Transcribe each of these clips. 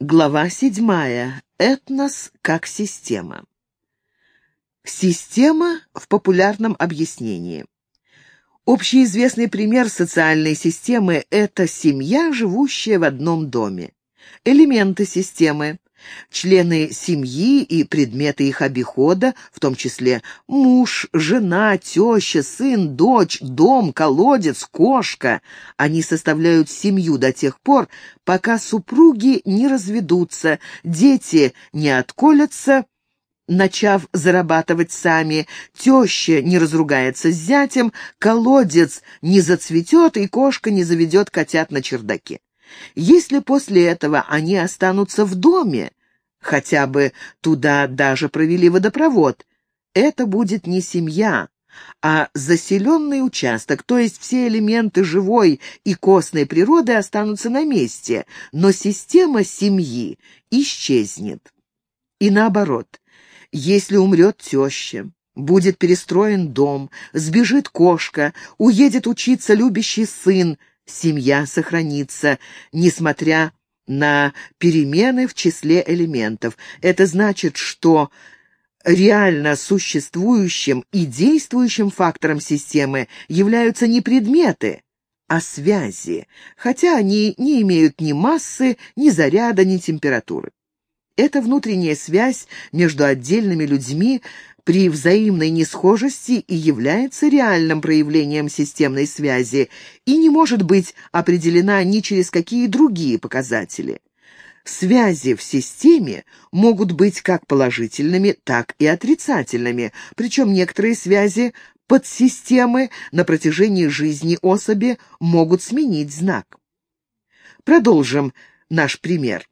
Глава седьмая. Этнос как система. Система в популярном объяснении. Общеизвестный пример социальной системы – это семья, живущая в одном доме. Элементы системы члены семьи и предметы их обихода, в том числе муж, жена, теща, сын, дочь, дом, колодец, кошка. Они составляют семью до тех пор, пока супруги не разведутся, дети не отколятся, начав зарабатывать сами, теща не разругается с зятем, колодец не зацветет и кошка не заведет котят на чердаке. Если после этого они останутся в доме, хотя бы туда даже провели водопровод, это будет не семья, а заселенный участок, то есть все элементы живой и костной природы останутся на месте, но система семьи исчезнет. И наоборот, если умрет теща, будет перестроен дом, сбежит кошка, уедет учиться любящий сын, семья сохранится, несмотря на перемены в числе элементов. Это значит, что реально существующим и действующим фактором системы являются не предметы, а связи, хотя они не имеют ни массы, ни заряда, ни температуры. Эта внутренняя связь между отдельными людьми при взаимной несхожести и является реальным проявлением системной связи и не может быть определена ни через какие другие показатели. Связи в системе могут быть как положительными, так и отрицательными, причем некоторые связи подсистемы на протяжении жизни особи могут сменить знак. Продолжим наш пример.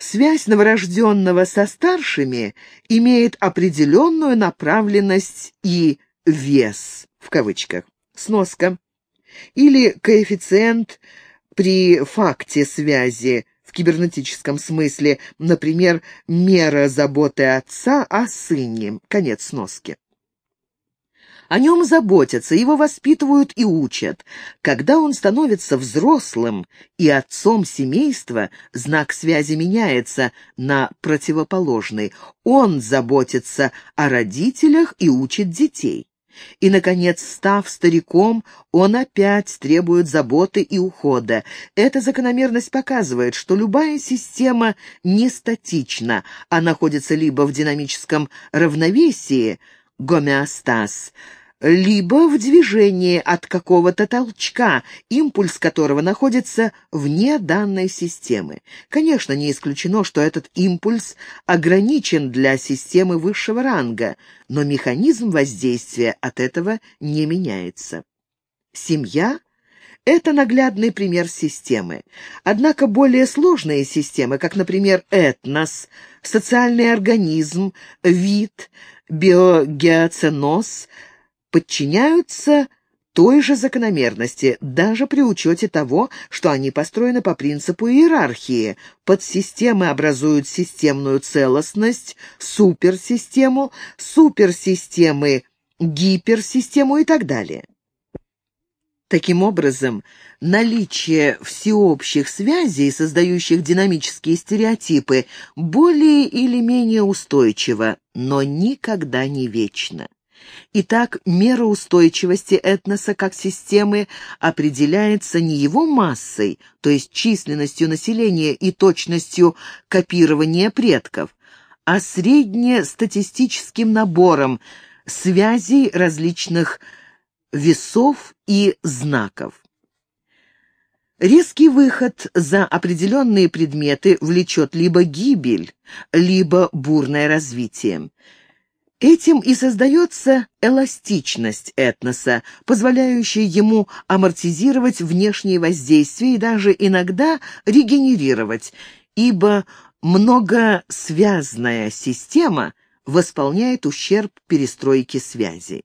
Связь новорожденного со старшими имеет определенную направленность и «вес» в кавычках. Сноска. Или коэффициент при факте связи в кибернетическом смысле, например, мера заботы отца о сыне. Конец сноски. О нем заботятся, его воспитывают и учат. Когда он становится взрослым и отцом семейства, знак связи меняется на противоположный. Он заботится о родителях и учит детей. И, наконец, став стариком, он опять требует заботы и ухода. Эта закономерность показывает, что любая система не статична, а находится либо в динамическом равновесии, гомеостаз, либо в движении от какого-то толчка, импульс которого находится вне данной системы. Конечно, не исключено, что этот импульс ограничен для системы высшего ранга, но механизм воздействия от этого не меняется. Семья — это наглядный пример системы. Однако более сложные системы, как, например, этнос, социальный организм, вид, биогеоценоз — подчиняются той же закономерности, даже при учете того, что они построены по принципу иерархии. Подсистемы образуют системную целостность, суперсистему, суперсистемы гиперсистему и так далее. Таким образом, наличие всеобщих связей, создающих динамические стереотипы, более или менее устойчиво, но никогда не вечно. Итак, мера устойчивости этноса как системы определяется не его массой, то есть численностью населения и точностью копирования предков, а среднестатистическим набором связей различных весов и знаков. Резкий выход за определенные предметы влечет либо гибель, либо бурное развитие. Этим и создается эластичность этноса, позволяющая ему амортизировать внешние воздействия и даже иногда регенерировать, ибо многосвязная система восполняет ущерб перестройки связей.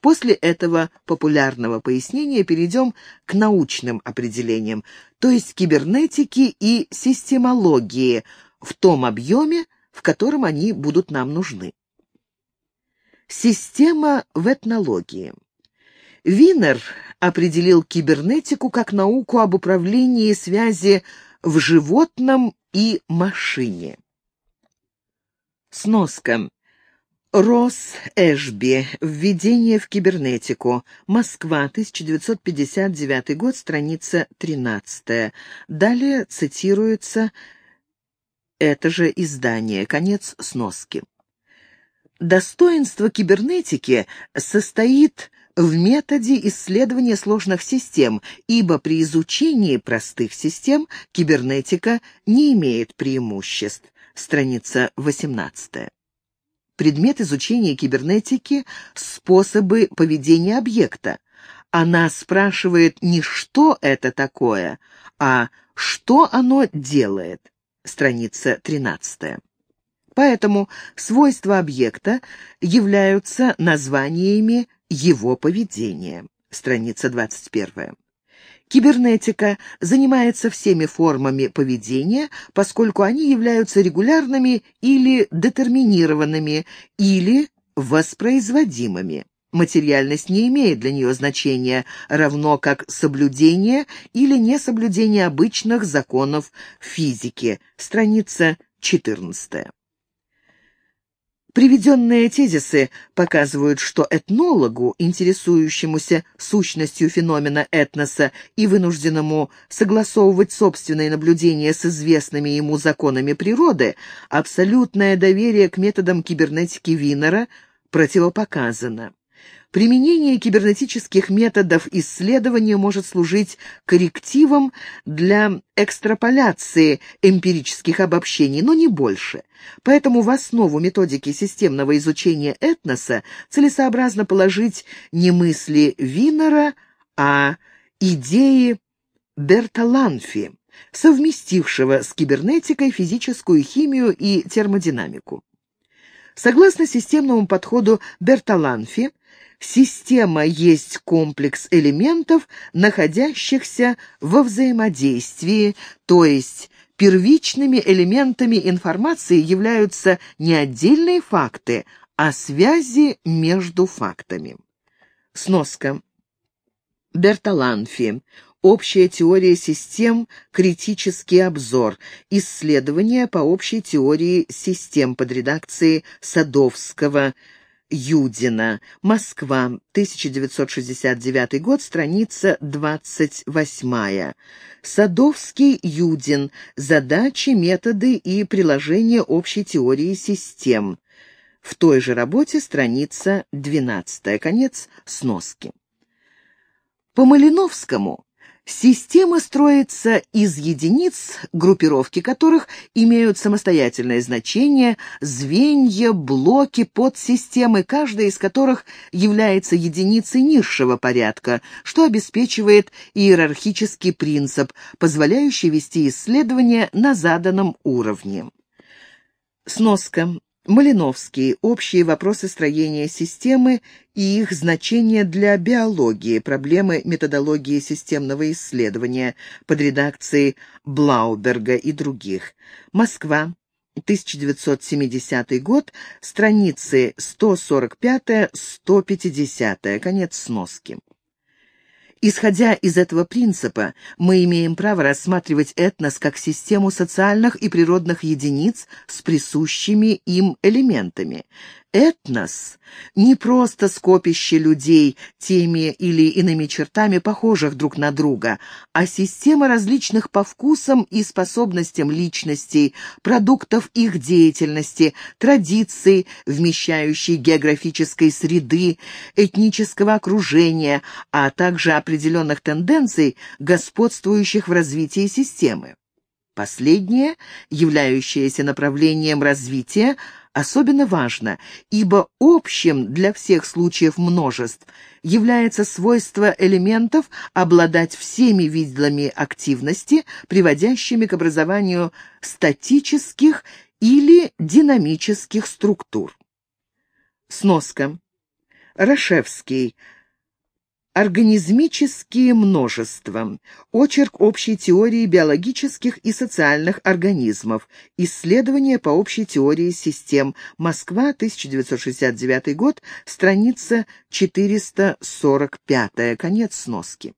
После этого популярного пояснения перейдем к научным определениям, то есть кибернетики и системологии в том объеме, в котором они будут нам нужны. Система в этнологии. Винер определил кибернетику как науку об управлении связи в животном и машине. Сноска. Росс Эшби. Введение в кибернетику. Москва, 1959 год, страница 13. Далее цитируется это же издание. Конец сноски. Достоинство кибернетики состоит в методе исследования сложных систем, ибо при изучении простых систем кибернетика не имеет преимуществ. Страница 18. Предмет изучения кибернетики — способы поведения объекта. Она спрашивает не что это такое, а что оно делает. Страница 13. Поэтому свойства объекта являются названиями его поведения. Страница 21. Кибернетика занимается всеми формами поведения, поскольку они являются регулярными или детерминированными, или воспроизводимыми. Материальность не имеет для нее значения, равно как соблюдение или несоблюдение обычных законов физики. Страница 14. Приведенные тезисы показывают, что этнологу, интересующемуся сущностью феномена этноса и вынужденному согласовывать собственные наблюдения с известными ему законами природы, абсолютное доверие к методам кибернетики Винера противопоказано. Применение кибернетических методов исследования может служить коррективом для экстраполяции эмпирических обобщений, но не больше. Поэтому в основу методики системного изучения этноса целесообразно положить не мысли Винера, а идеи Берталанфи, совместившего с кибернетикой физическую химию и термодинамику. Согласно системному подходу Берталанфи, Система есть комплекс элементов, находящихся во взаимодействии, то есть первичными элементами информации являются не отдельные факты, а связи между фактами. Сноска. Берталанфи. Общая теория систем, критический обзор. Исследования по общей теории систем под редакцией Садовского. Юдина. Москва, 1969 год, страница 28. Садовский, Юдин. Задачи, методы и приложения общей теории систем. В той же работе страница 12. Конец сноски. По Малиновскому Система строится из единиц, группировки которых имеют самостоятельное значение, звенья, блоки, подсистемы, каждая из которых является единицей низшего порядка, что обеспечивает иерархический принцип, позволяющий вести исследования на заданном уровне. Сноска. Малиновский. Общие вопросы строения системы и их значение для биологии. Проблемы методологии системного исследования под редакцией Блауберга и других. Москва. 1970 год. Страницы 145-150. Конец сноски. Исходя из этого принципа, мы имеем право рассматривать этнос как систему социальных и природных единиц с присущими им элементами. Этнос — не просто скопище людей, теми или иными чертами, похожих друг на друга, а система различных по вкусам и способностям личностей, продуктов их деятельности, традиций, вмещающей географической среды, этнического окружения, а также определенных тенденций, господствующих в развитии системы. Последнее, являющееся направлением развития, особенно важно, ибо общим для всех случаев множеств является свойство элементов обладать всеми видами активности, приводящими к образованию статических или динамических структур. Сноска. Рашевский. Организмические множества. Очерк общей теории биологических и социальных организмов. Исследование по общей теории систем. Москва, 1969 год, страница 445. Конец сноски.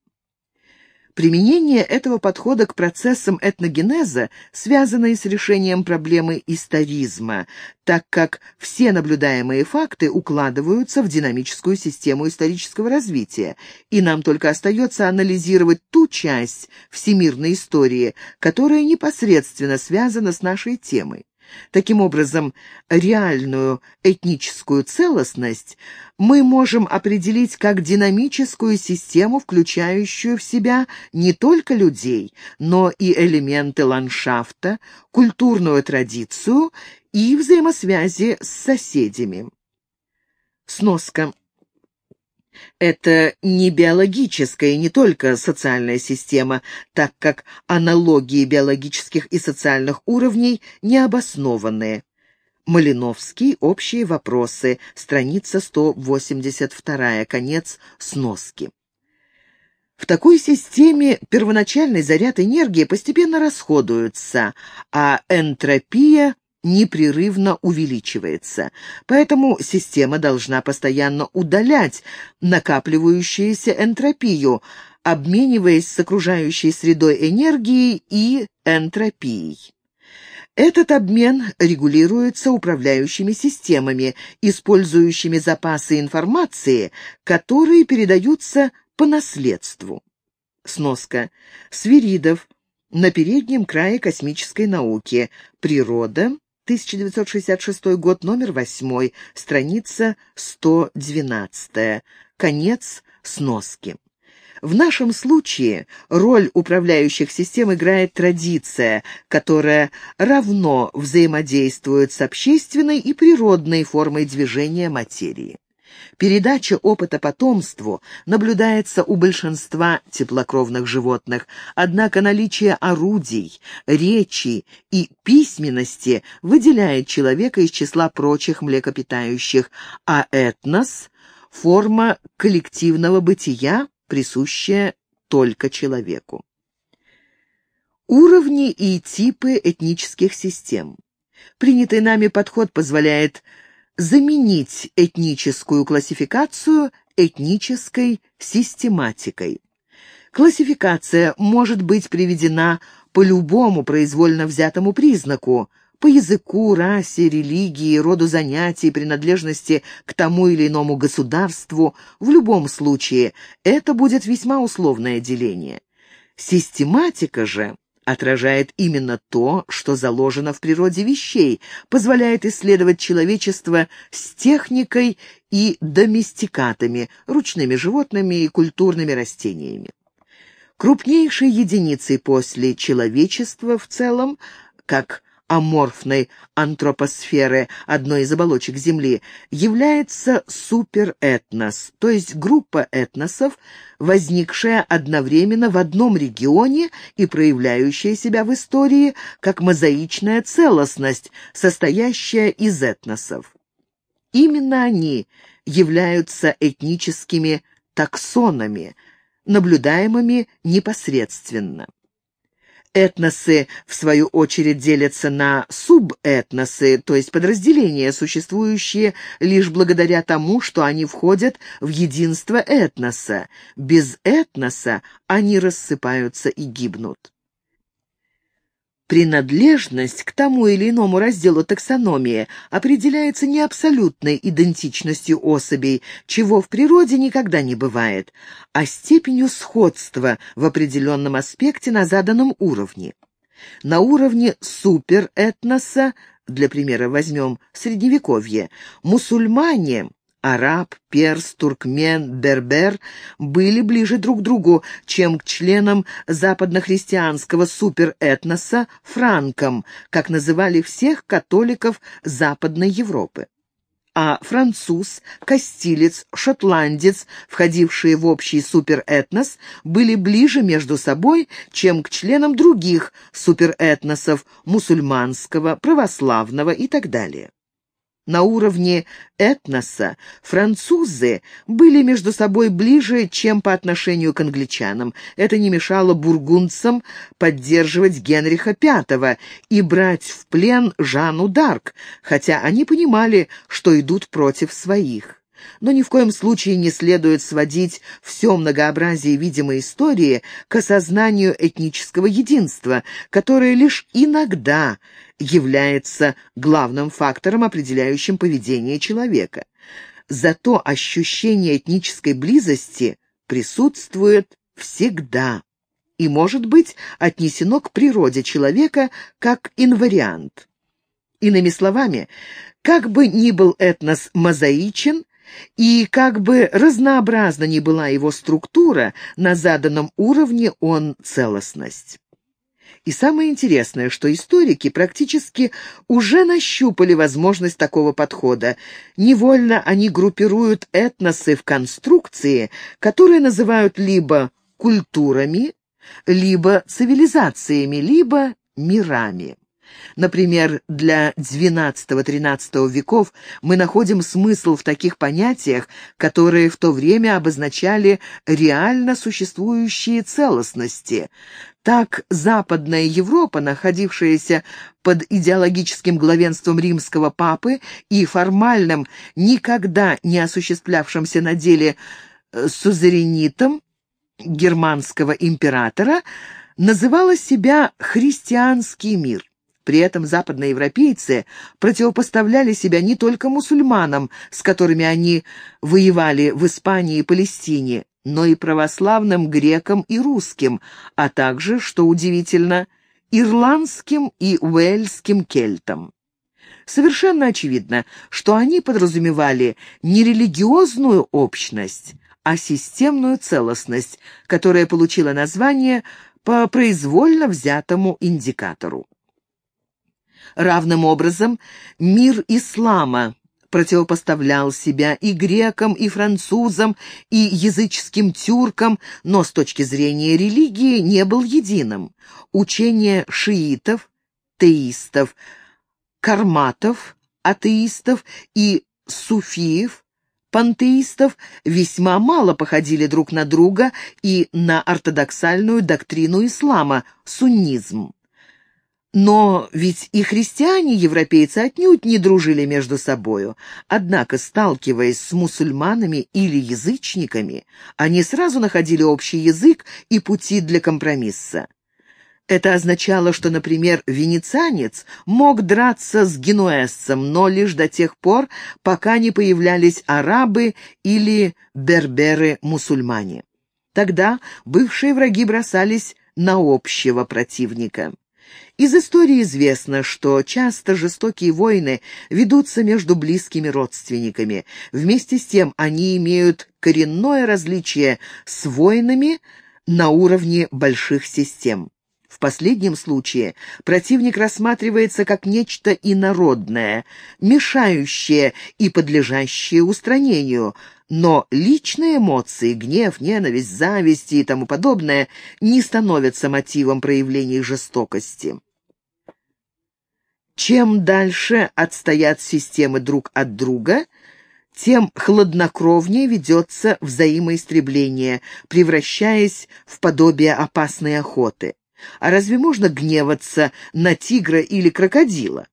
Применение этого подхода к процессам этногенеза связано и с решением проблемы историзма, так как все наблюдаемые факты укладываются в динамическую систему исторического развития, и нам только остается анализировать ту часть всемирной истории, которая непосредственно связана с нашей темой. Таким образом, реальную этническую целостность мы можем определить как динамическую систему, включающую в себя не только людей, но и элементы ландшафта, культурную традицию и взаимосвязи с соседями. Сноска. Это не биологическая и не только социальная система, так как аналогии биологических и социальных уровней необоснованные. Малиновский. Общие вопросы. Страница 182. Конец сноски. В такой системе первоначальный заряд энергии постепенно расходуется, а энтропия непрерывно увеличивается. Поэтому система должна постоянно удалять накапливающуюся энтропию, обмениваясь с окружающей средой энергией и энтропией. Этот обмен регулируется управляющими системами, использующими запасы информации, которые передаются по наследству. Сноска. Свиридов. На переднем крае космической науки. Природа. 1966 год, номер 8, страница 112. Конец сноски. В нашем случае роль управляющих систем играет традиция, которая равно взаимодействует с общественной и природной формой движения материи. Передача опыта потомству наблюдается у большинства теплокровных животных, однако наличие орудий, речи и письменности выделяет человека из числа прочих млекопитающих, а этнос — форма коллективного бытия, присущая только человеку. Уровни и типы этнических систем. Принятый нами подход позволяет заменить этническую классификацию этнической систематикой. Классификация может быть приведена по любому произвольно взятому признаку, по языку, расе, религии, роду занятий, принадлежности к тому или иному государству. В любом случае, это будет весьма условное деление. Систематика же отражает именно то, что заложено в природе вещей, позволяет исследовать человечество с техникой и доместикатами, ручными животными и культурными растениями. Крупнейшей единицей после человечества в целом, как аморфной антропосферы одной из оболочек Земли, является суперэтнос, то есть группа этносов, возникшая одновременно в одном регионе и проявляющая себя в истории как мозаичная целостность, состоящая из этносов. Именно они являются этническими таксонами, наблюдаемыми непосредственно. Этносы, в свою очередь, делятся на субэтносы, то есть подразделения, существующие лишь благодаря тому, что они входят в единство этноса. Без этноса они рассыпаются и гибнут. Принадлежность к тому или иному разделу таксономии определяется не абсолютной идентичностью особей, чего в природе никогда не бывает, а степенью сходства в определенном аспекте на заданном уровне. На уровне суперэтноса, для примера возьмем Средневековье, мусульмане араб, перс, туркмен, бербер были ближе друг к другу, чем к членам западнохристианского суперэтноса франкам, как называли всех католиков Западной Европы а француз, кастилец, шотландец, входившие в общий суперэтнос, были ближе между собой, чем к членам других суперэтносов мусульманского, православного и так далее. На уровне этноса французы были между собой ближе, чем по отношению к англичанам. Это не мешало бургундцам поддерживать Генриха V и брать в плен Жанну Дарк, хотя они понимали, что идут против своих. Но ни в коем случае не следует сводить все многообразие видимой истории к осознанию этнического единства, которое лишь иногда является главным фактором, определяющим поведение человека. Зато ощущение этнической близости присутствует всегда и может быть отнесено к природе человека как инвариант. Иными словами, как бы ни был этнос мозаичен, и как бы разнообразна ни была его структура, на заданном уровне он целостность. И самое интересное, что историки практически уже нащупали возможность такого подхода. Невольно они группируют этносы в конструкции, которые называют либо культурами, либо цивилизациями, либо мирами. Например, для XII-XIII веков мы находим смысл в таких понятиях, которые в то время обозначали реально существующие целостности. Так Западная Европа, находившаяся под идеологическим главенством римского папы и формальным, никогда не осуществлявшимся на деле э, сузеренитом германского императора, называла себя «христианский мир». При этом западноевропейцы противопоставляли себя не только мусульманам, с которыми они воевали в Испании и Палестине, но и православным грекам и русским, а также, что удивительно, ирландским и уэльским кельтам. Совершенно очевидно, что они подразумевали не религиозную общность, а системную целостность, которая получила название по произвольно взятому индикатору. Равным образом мир ислама противопоставлял себя и грекам, и французам, и языческим тюркам, но с точки зрения религии не был единым. Учение шиитов, теистов, карматов, атеистов и суфиев, пантеистов весьма мало походили друг на друга и на ортодоксальную доктрину ислама – суннизм. Но ведь и христиане-европейцы отнюдь не дружили между собою. Однако, сталкиваясь с мусульманами или язычниками, они сразу находили общий язык и пути для компромисса. Это означало, что, например, венецианец мог драться с генуэзцем, но лишь до тех пор, пока не появлялись арабы или берберы-мусульмане. Тогда бывшие враги бросались на общего противника. Из истории известно, что часто жестокие войны ведутся между близкими родственниками. Вместе с тем они имеют коренное различие с войнами на уровне больших систем. В последнем случае противник рассматривается как нечто инородное, мешающее и подлежащее устранению, но личные эмоции, гнев, ненависть, зависть и тому подобное не становятся мотивом проявлений жестокости. Чем дальше отстоят системы друг от друга, тем хладнокровнее ведется взаимоистребление, превращаясь в подобие опасной охоты. А разве можно гневаться на тигра или крокодила?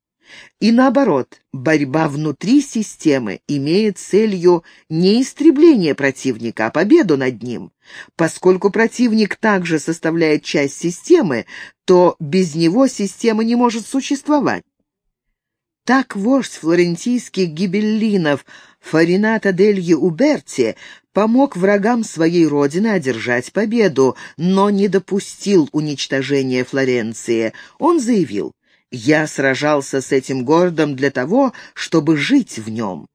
И наоборот, борьба внутри системы имеет целью не истребление противника, а победу над ним. Поскольку противник также составляет часть системы, то без него система не может существовать. Так вождь флорентийских гибеллинов Фаринато Дельи Уберти помог врагам своей родины одержать победу, но не допустил уничтожения Флоренции. Он заявил, «Я сражался с этим городом для того, чтобы жить в нем».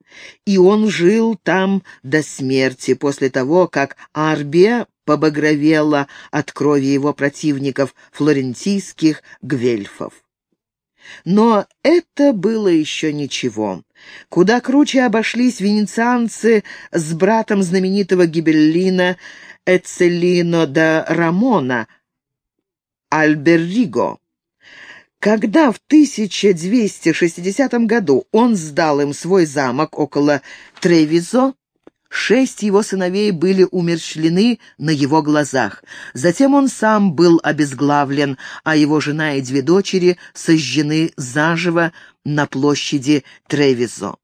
И он жил там до смерти, после того, как Арбия побагровела от крови его противников, флорентийских гвельфов. Но это было еще ничего. Куда круче обошлись венецианцы с братом знаменитого гибеллина Эцелино да Рамона, Альберриго. Когда в 1260 году он сдал им свой замок около Тревизо, Шесть его сыновей были умерщвлены на его глазах. Затем он сам был обезглавлен, а его жена и две дочери сожжены заживо на площади Тревизо.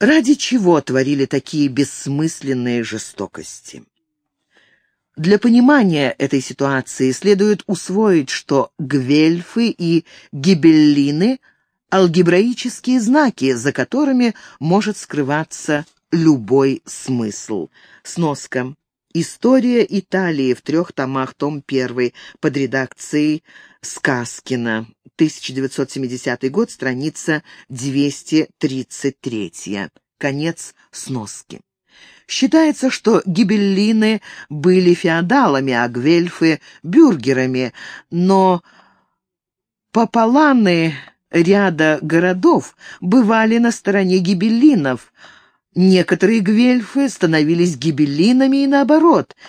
Ради чего творили такие бессмысленные жестокости? Для понимания этой ситуации следует усвоить, что гвельфы и гибеллины — алгебраические знаки, за которыми может скрываться любой смысл. Сноска. История Италии в трех томах, том 1, под редакцией Сказкина, 1970 год, страница 233. Конец сноски. Считается, что гибеллины были феодалами, а гвельфы — бюргерами, но пополаны ряда городов бывали на стороне гибеллинов. Некоторые гвельфы становились гибеллинами и наоборот —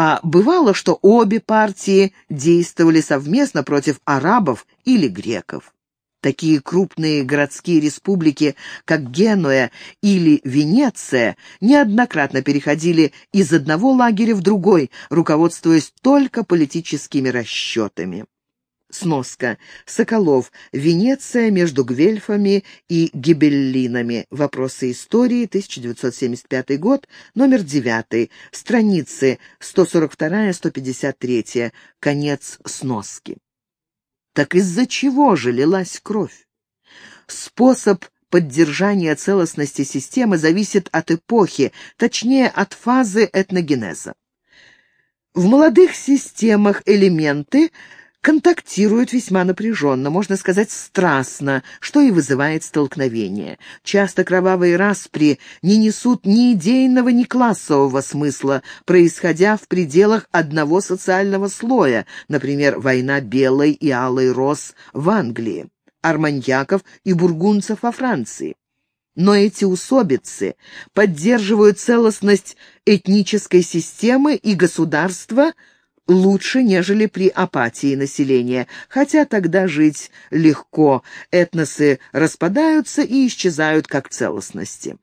а бывало, что обе партии действовали совместно против арабов или греков. Такие крупные городские республики, как Генуя или Венеция, неоднократно переходили из одного лагеря в другой, руководствуясь только политическими расчетами. Сноска. Соколов. Венеция между гвельфами и гибеллинами. Вопросы истории. 1975 год. Номер 9. Страницы 142-153. Конец сноски. Так из-за чего же лилась кровь? Способ поддержания целостности системы зависит от эпохи, точнее от фазы этногенеза. В молодых системах элементы – контактируют весьма напряженно, можно сказать, страстно, что и вызывает столкновение. Часто кровавые распри не несут ни идейного, ни классового смысла, происходя в пределах одного социального слоя, например, война белой и алой роз в Англии, арманьяков и бургунцев во Франции. Но эти усобицы поддерживают целостность этнической системы и государства – лучше, нежели при апатии населения, хотя тогда жить легко, этносы распадаются и исчезают как целостности.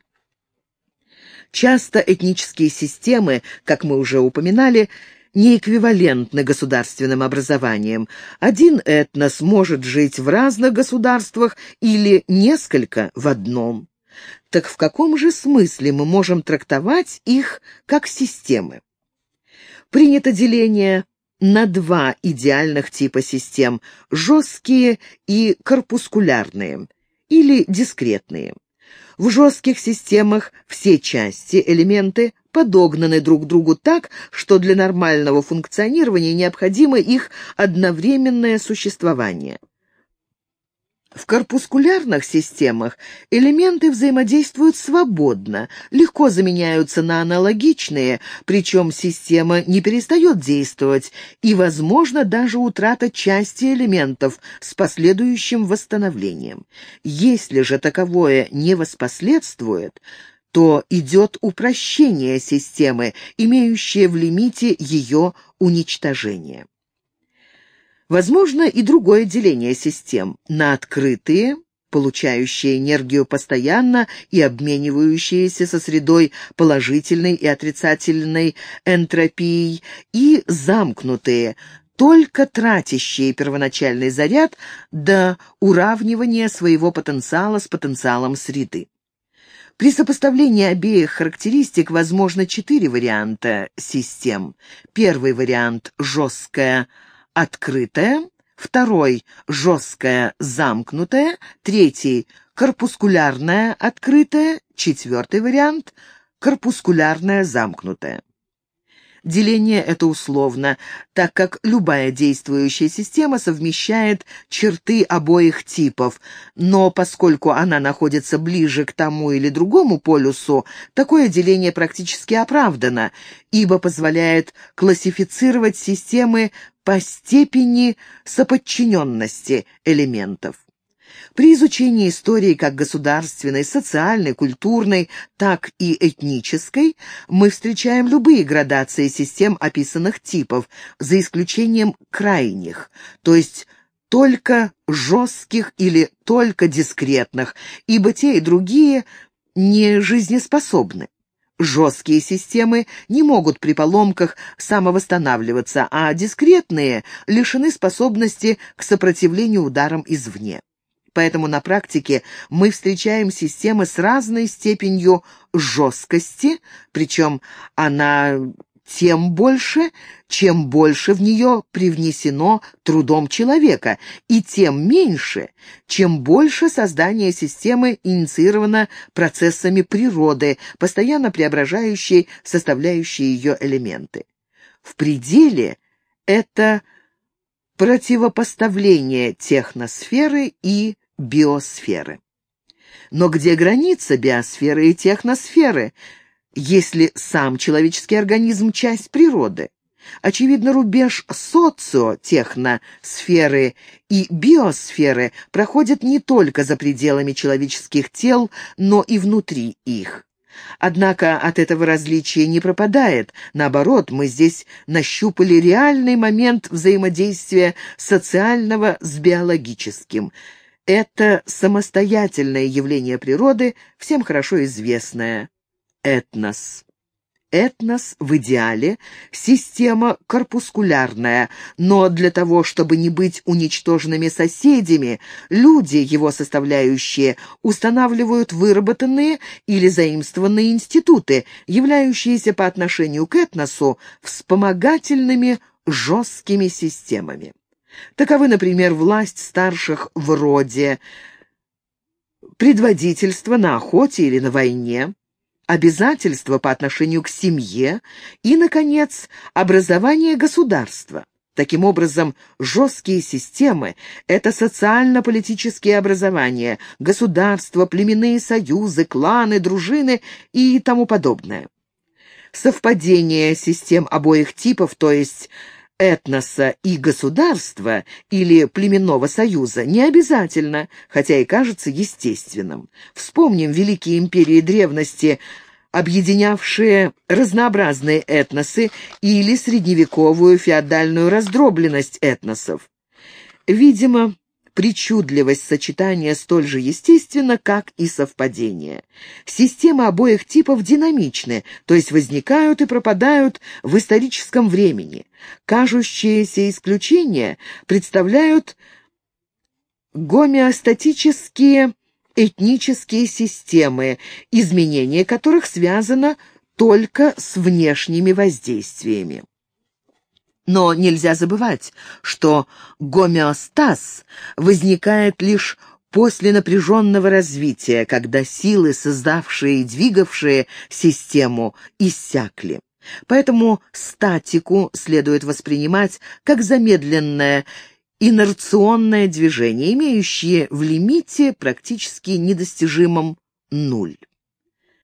Часто этнические системы, как мы уже упоминали, не эквивалентны государственным образованием. Один этнос может жить в разных государствах или несколько в одном. Так в каком же смысле мы можем трактовать их как системы? Принято деление на два идеальных типа систем – жесткие и корпускулярные, или дискретные. В жестких системах все части, элементы подогнаны друг другу так, что для нормального функционирования необходимо их одновременное существование. В корпускулярных системах элементы взаимодействуют свободно, легко заменяются на аналогичные, причем система не перестает действовать, и, возможно, даже утрата части элементов с последующим восстановлением. Если же таковое не воспоследствует, то идет упрощение системы, имеющее в лимите ее уничтожение. Возможно и другое деление систем на открытые, получающие энергию постоянно и обменивающиеся со средой положительной и отрицательной энтропией, и замкнутые, только тратящие первоначальный заряд до уравнивания своего потенциала с потенциалом среды. При сопоставлении обеих характеристик возможно четыре варианта систем. Первый вариант – жесткая – открытая, второй — жесткая, замкнутая, третий — корпускулярная, открытая, четвертый вариант — корпускулярная, замкнутая. Деление это условно, так как любая действующая система совмещает черты обоих типов, но поскольку она находится ближе к тому или другому полюсу, такое деление практически оправдано, ибо позволяет классифицировать системы по степени соподчиненности элементов. При изучении истории как государственной, социальной, культурной, так и этнической мы встречаем любые градации систем описанных типов, за исключением крайних, то есть только жестких или только дискретных, ибо те и другие не жизнеспособны. Жесткие системы не могут при поломках самовосстанавливаться, а дискретные лишены способности к сопротивлению ударам извне. Поэтому на практике мы встречаем системы с разной степенью жесткости, причем она тем больше, чем больше в нее привнесено трудом человека, и тем меньше, чем больше создание системы инициировано процессами природы, постоянно преображающей составляющие ее элементы. В пределе это противопоставление техносферы и биосферы. Но где граница биосферы и техносферы – если сам человеческий организм – часть природы. Очевидно, рубеж социотехносферы и биосферы проходит не только за пределами человеческих тел, но и внутри их. Однако от этого различия не пропадает. Наоборот, мы здесь нащупали реальный момент взаимодействия социального с биологическим. Это самостоятельное явление природы, всем хорошо известное этнос. Этнос в идеале – система корпускулярная, но для того, чтобы не быть уничтоженными соседями, люди, его составляющие, устанавливают выработанные или заимствованные институты, являющиеся по отношению к этносу вспомогательными жесткими системами. Таковы, например, власть старших в роде, предводительство на охоте или на войне, обязательства по отношению к семье и, наконец, образование государства. Таким образом, жесткие системы – это социально-политические образования, государства, племенные союзы, кланы, дружины и тому подобное. Совпадение систем обоих типов, то есть этноса и государства или племенного союза не обязательно, хотя и кажется естественным. Вспомним великие империи древности, объединявшие разнообразные этносы или средневековую феодальную раздробленность этносов. Видимо, причудливость сочетания столь же естественна, как и совпадение. Системы обоих типов динамичны, то есть возникают и пропадают в историческом времени. Кажущиеся исключения представляют гомеостатические этнические системы, изменение которых связано только с внешними воздействиями. Но нельзя забывать, что гомеостаз возникает лишь после напряженного развития, когда силы, создавшие и двигавшие систему, иссякли. Поэтому статику следует воспринимать как замедленное инерционное движение, имеющее в лимите практически недостижимом нуль.